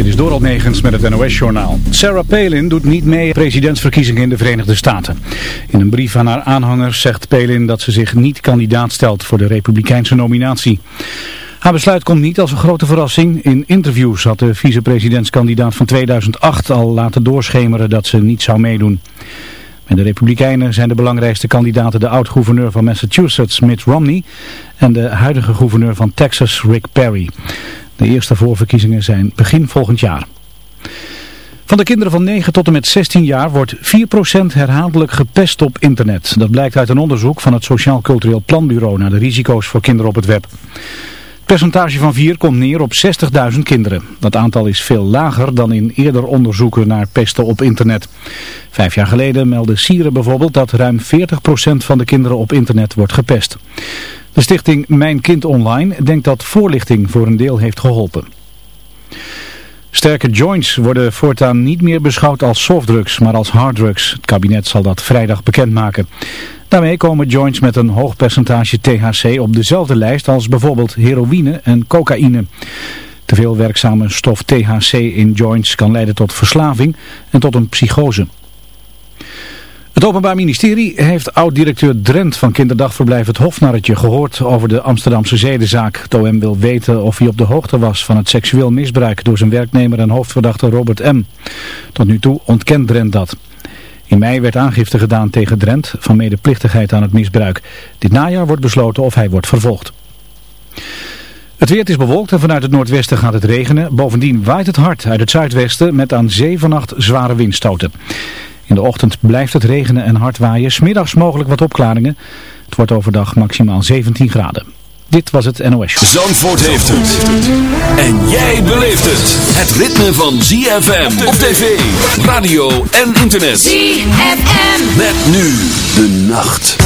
Dit is Doral Negens met het NOS-journaal. Sarah Palin doet niet mee presidentsverkiezingen in de Verenigde Staten. In een brief aan haar aanhangers zegt Palin dat ze zich niet kandidaat stelt voor de republikeinse nominatie. Haar besluit komt niet als een grote verrassing. In interviews had de vicepresidentskandidaat van 2008 al laten doorschemeren dat ze niet zou meedoen. Met de Republikeinen zijn de belangrijkste kandidaten de oud-gouverneur van Massachusetts Mitt Romney en de huidige gouverneur van Texas Rick Perry. De eerste voorverkiezingen zijn begin volgend jaar. Van de kinderen van 9 tot en met 16 jaar wordt 4% herhaaldelijk gepest op internet. Dat blijkt uit een onderzoek van het Sociaal Cultureel Planbureau naar de risico's voor kinderen op het web. Het percentage van 4 komt neer op 60.000 kinderen. Dat aantal is veel lager dan in eerder onderzoeken naar pesten op internet. Vijf jaar geleden meldde Sieren bijvoorbeeld dat ruim 40% van de kinderen op internet wordt gepest. De stichting Mijn Kind Online denkt dat voorlichting voor een deel heeft geholpen. Sterke joints worden voortaan niet meer beschouwd als softdrugs, maar als harddrugs. Het kabinet zal dat vrijdag bekendmaken. Daarmee komen joints met een hoog percentage THC op dezelfde lijst als bijvoorbeeld heroïne en cocaïne. Te veel werkzame stof THC in joints kan leiden tot verslaving en tot een psychose. Het Openbaar Ministerie heeft oud-directeur Drent van kinderdagverblijf Het Hofnarretje gehoord over de Amsterdamse zedenzaak. Het OM wil weten of hij op de hoogte was van het seksueel misbruik door zijn werknemer en hoofdverdachte Robert M. Tot nu toe ontkent Drent dat. In mei werd aangifte gedaan tegen Drent van medeplichtigheid aan het misbruik. Dit najaar wordt besloten of hij wordt vervolgd. Het weer is bewolkt en vanuit het noordwesten gaat het regenen. Bovendien waait het hard uit het zuidwesten met aan zee vannacht zware windstoten. In de ochtend blijft het regenen en hard waaien. Smiddags mogelijk wat opklaringen. Het wordt overdag maximaal 17 graden. Dit was het NOS Show. Zandvoort heeft het. En jij beleeft het. Het ritme van ZFM op tv, radio en internet. ZFM. Met nu de nacht.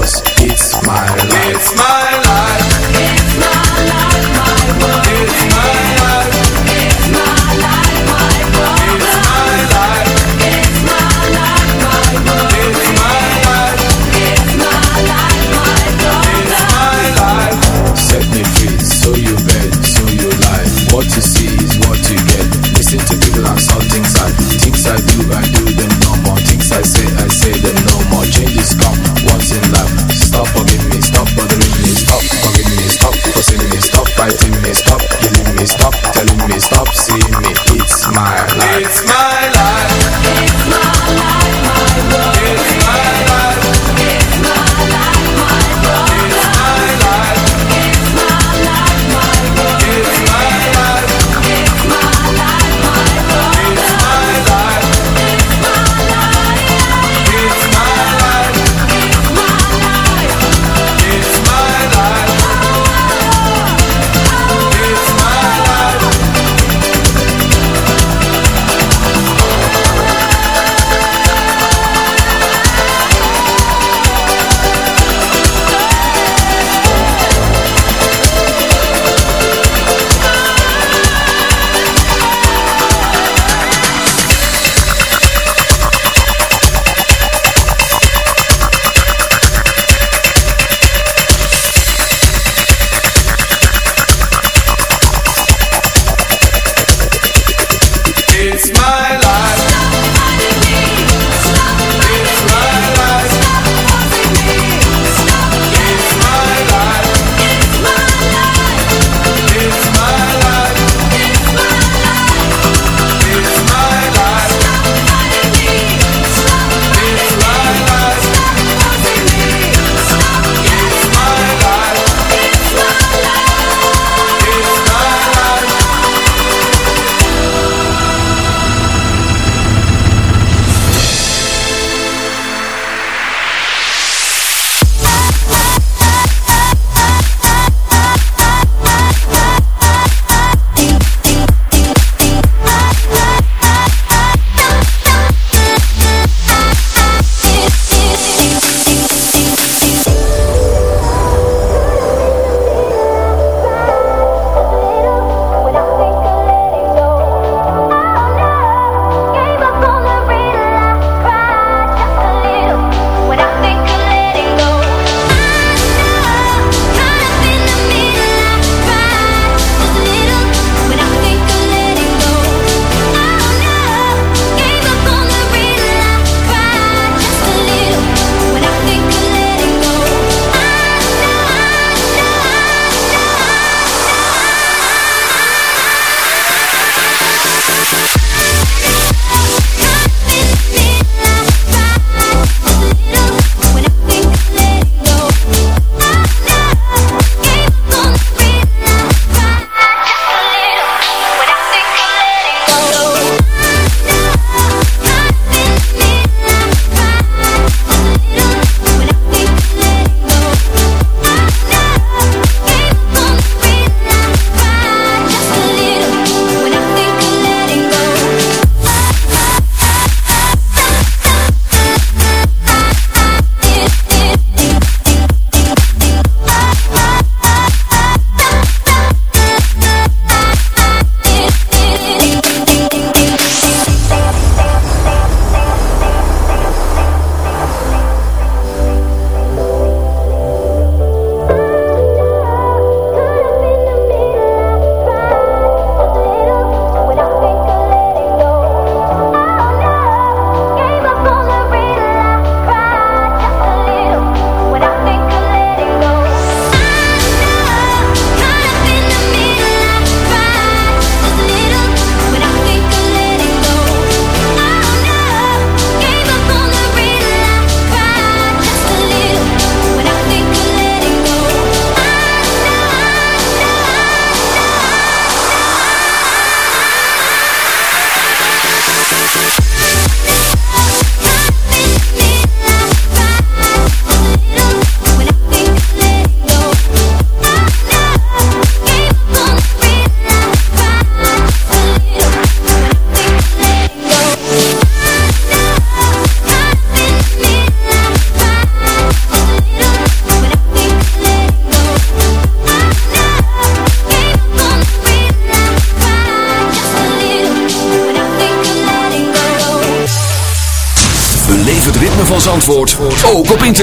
Dangerous. It's my life. It's my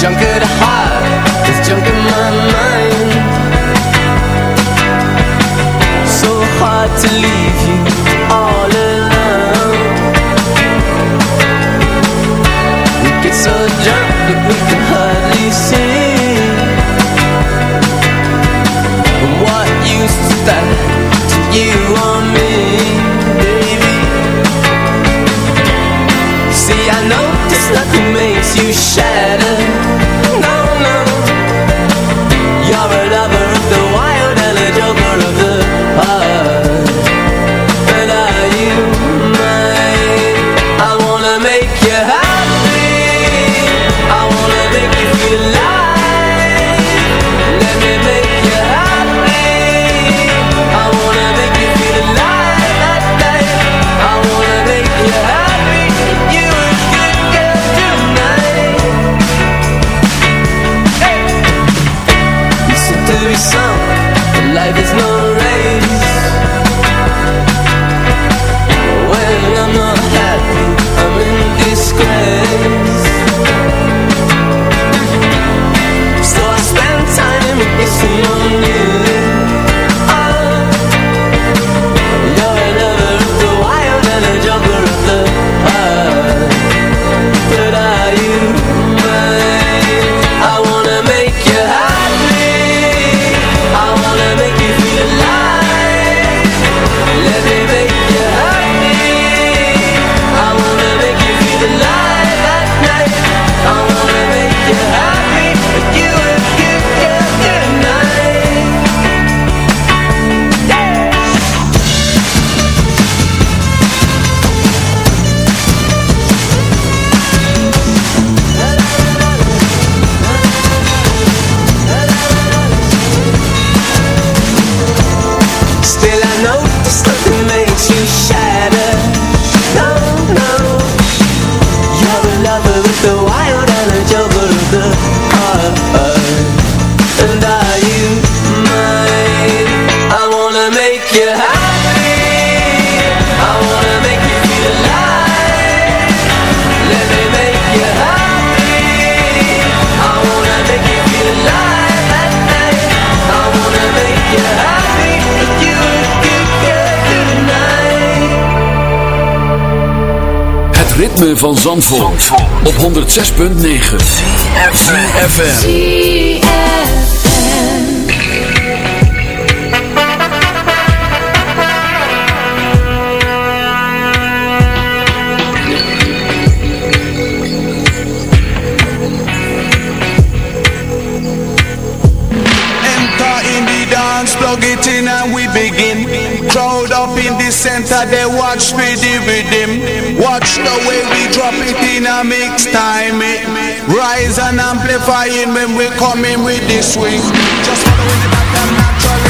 junk at heart There's junk in my mind. So hard to leave. ritme van Zandvoort, op 106.9 CFFM Enter in the dance, plug it in and we begin. Crowd up in the center, they watch me. Watch the way we drop it in a mix time it. Rise and amplifying when we coming with this swing. Just following it back and naturally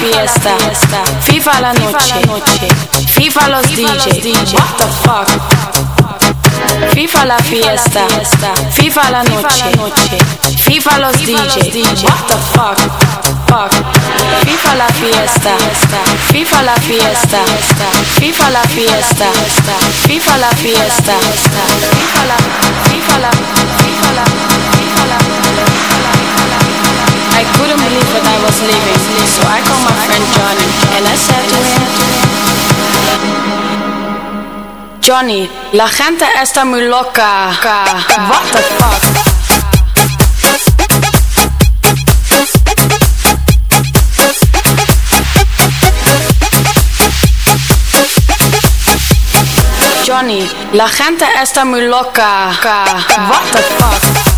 fiesta, FIFA la noche, FIFA los DJ. What the fuck? FIFA la fiesta, FIFA la noche, FIFA los DJ. What the fuck? Fuck. FIFA la fiesta, FIFA la fiesta, FIFA la fiesta, FIFA la fiesta, FIFA la, FIFA la, FIFA la, FIFA la. I couldn't believe what I was living, so I my Johnny and Johnny, la gente está muy loca. What the fuck? Johnny, la gente está muy loca. What the fuck?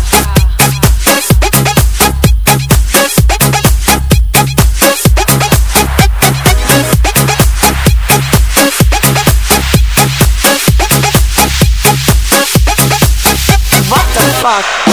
Fuck?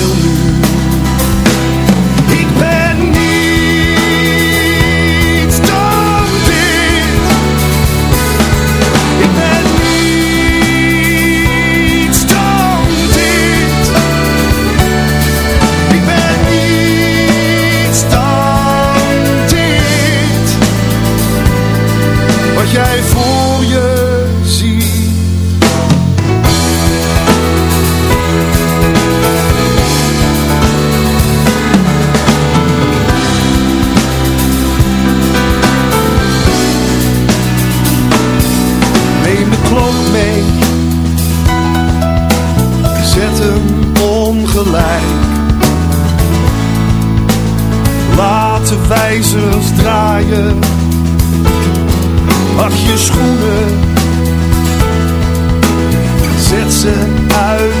ze uit